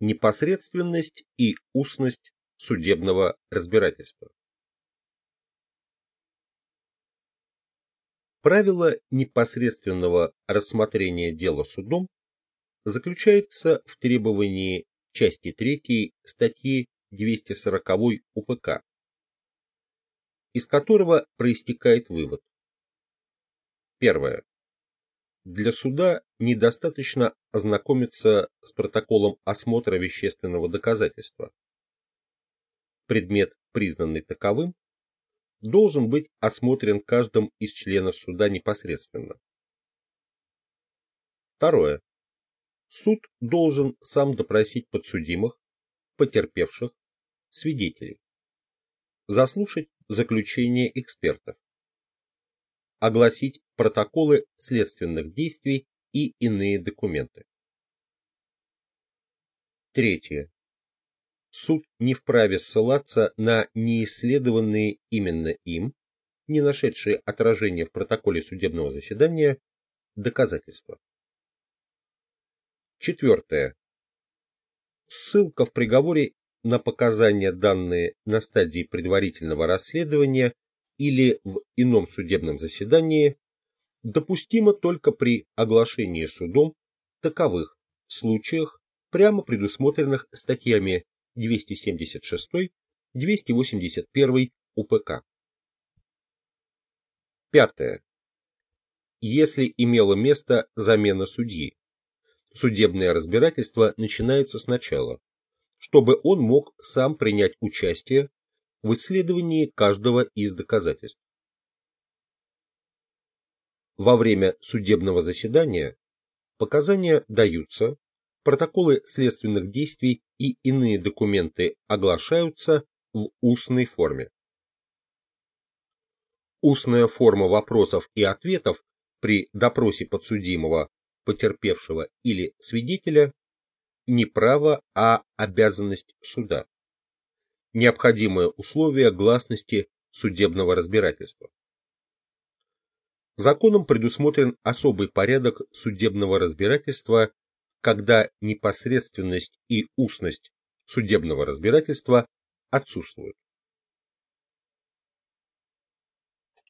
Непосредственность и устность судебного разбирательства. Правило непосредственного рассмотрения дела судом заключается в требовании части 3 статьи 240 УПК, из которого проистекает вывод. Первое. Для суда недостаточно ознакомиться с протоколом осмотра вещественного доказательства. Предмет, признанный таковым, должен быть осмотрен каждым из членов суда непосредственно. Второе. Суд должен сам допросить подсудимых, потерпевших, свидетелей, заслушать заключение экспертов, огласить протоколы следственных действий и иные документы. Третье. Суд не вправе ссылаться на неисследованные именно им, не нашедшие отражения в протоколе судебного заседания, доказательства. Четвертое. Ссылка в приговоре на показания, данные на стадии предварительного расследования или в ином судебном заседании, допустима только при оглашении судом таковых случаях, прямо предусмотренных статьями 276-281 УПК. Пятое. Если имела место замена судьи, судебное разбирательство начинается сначала, чтобы он мог сам принять участие в исследовании каждого из доказательств. Во время судебного заседания показания даются, протоколы следственных действий и иные документы оглашаются в устной форме. Устная форма вопросов и ответов при допросе подсудимого потерпевшего или свидетеля не право, а обязанность суда. Необходимое условие гласности судебного разбирательства. Законом предусмотрен особый порядок судебного разбирательства, когда непосредственность и устность судебного разбирательства отсутствуют.